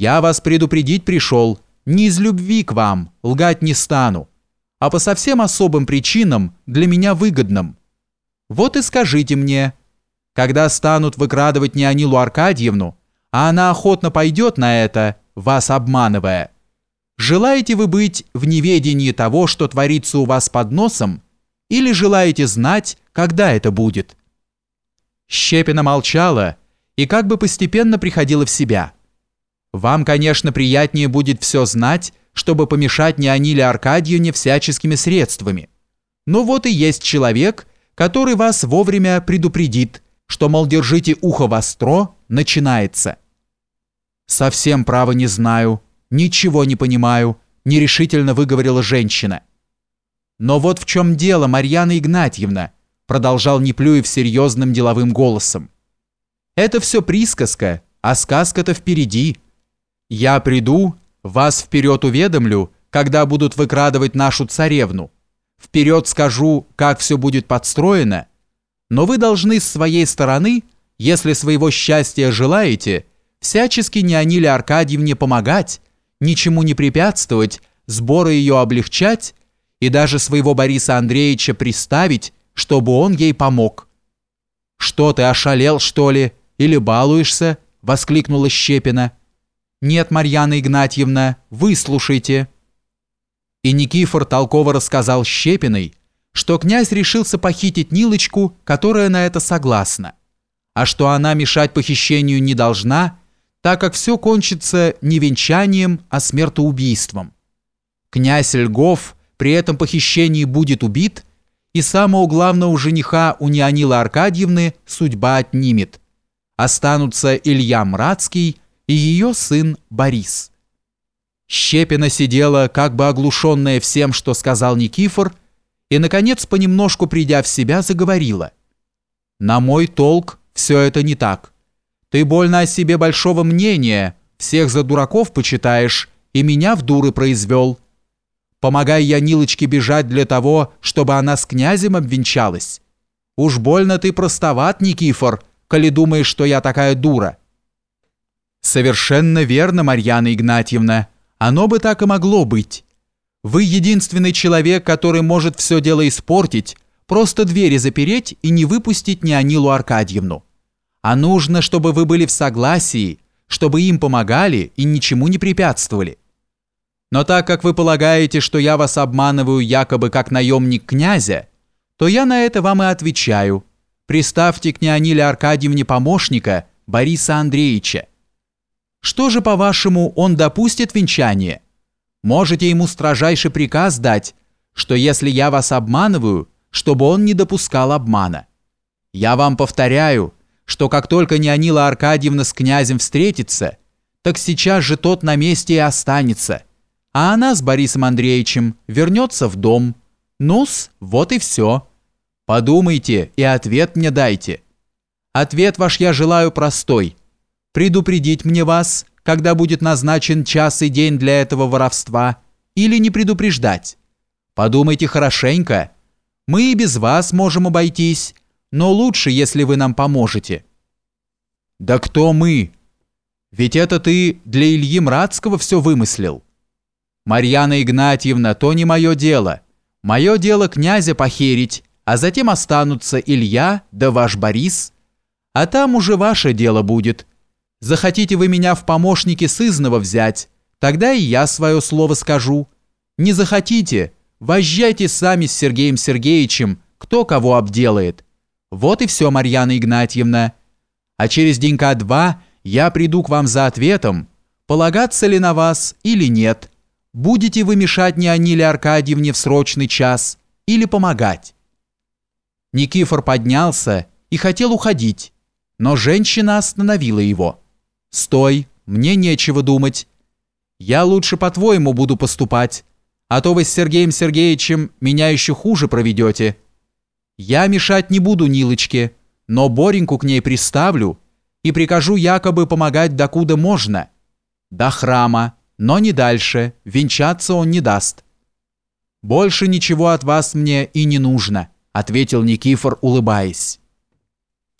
Я вас предупредить пришел, не из любви к вам, лгать не стану, а по совсем особым причинам, для меня выгодным. Вот и скажите мне, когда станут выкрадывать Неонилу Аркадьевну, а она охотно пойдет на это, вас обманывая, желаете вы быть в неведении того, что творится у вас под носом, или желаете знать, когда это будет?» Щепина молчала и как бы постепенно приходила в себя. «Вам, конечно, приятнее будет все знать, чтобы помешать Неониле Аркадьевне всяческими средствами. Но вот и есть человек, который вас вовремя предупредит, что, мол, держите ухо востро, начинается». «Совсем право не знаю, ничего не понимаю», – нерешительно выговорила женщина. «Но вот в чем дело, Марьяна Игнатьевна», – продолжал Неплюев серьезным деловым голосом. «Это все присказка, а сказка-то впереди. Я приду, вас вперед уведомлю, когда будут выкрадывать нашу царевну. Вперед скажу, как все будет подстроено, но вы должны с своей стороны, если своего счастья желаете, всячески Неониле Аркадьевне помогать, ничему не препятствовать, сборы ее облегчать и даже своего Бориса Андреевича приставить, чтобы он ей помог. «Что ты, ошалел, что ли? Или балуешься?» — воскликнула Щепина. «Нет, Марьяна Игнатьевна, выслушайте». И Никифор толково рассказал Щепиной, что князь решился похитить Нилочку, которая на это согласна, а что она мешать похищению не должна, так как все кончится не венчанием, а смертоубийством. Князь Льгов при этом похищении будет убит, и самого главного жениха у Неонилы Аркадьевны судьба отнимет. Останутся Илья Мрацкий и ее сын Борис. Щепина сидела, как бы оглушенная всем, что сказал Никифор, и, наконец, понемножку придя в себя, заговорила. «На мой толк все это не так. Ты больно о себе большого мнения, всех за дураков почитаешь, и меня в дуры произвел. Помогай я Нилочке бежать для того, чтобы она с князем обвенчалась. Уж больно ты простоват, Никифор, коли думаешь, что я такая дура». «Совершенно верно, Марьяна Игнатьевна. Оно бы так и могло быть». Вы единственный человек, который может все дело испортить, просто двери запереть и не выпустить Неонилу Аркадьевну. А нужно, чтобы вы были в согласии, чтобы им помогали и ничему не препятствовали. Но так как вы полагаете, что я вас обманываю якобы как наемник князя, то я на это вам и отвечаю. Приставьте к Неониле Аркадьевне помощника Бориса Андреевича. Что же, по-вашему, он допустит венчание?» Можете ему строжайший приказ дать, что если я вас обманываю, чтобы он не допускал обмана. Я вам повторяю, что как только Неонила Аркадьевна с князем встретится, так сейчас же тот на месте и останется, а она с Борисом Андреевичем вернется в дом. Ну-с, вот и все. Подумайте и ответ мне дайте. Ответ ваш я желаю простой. Предупредить мне вас, когда будет назначен час и день для этого воровства, или не предупреждать. Подумайте хорошенько. Мы и без вас можем обойтись, но лучше, если вы нам поможете». «Да кто мы? Ведь это ты для Ильи Мрацкого все вымыслил». «Марьяна Игнатьевна, то не мое дело. Мое дело князя похерить, а затем останутся Илья да ваш Борис. А там уже ваше дело будет, Захотите вы меня в помощники сызного взять, тогда и я свое слово скажу. Не захотите, возжайте сами с Сергеем Сергеевичем, кто кого обделает. Вот и все, Марьяна Игнатьевна. А через денька два я приду к вам за ответом, полагаться ли на вас или нет. Будете вы мешать Неониле Аркадьевне в срочный час или помогать?» Никифор поднялся и хотел уходить, но женщина остановила его. «Стой, мне нечего думать. Я лучше по-твоему буду поступать, а то вы с Сергеем Сергеевичем меня еще хуже проведете. Я мешать не буду Нилочке, но Бореньку к ней приставлю и прикажу якобы помогать докуда можно. До храма, но не дальше, венчаться он не даст». «Больше ничего от вас мне и не нужно», ответил Никифор, улыбаясь.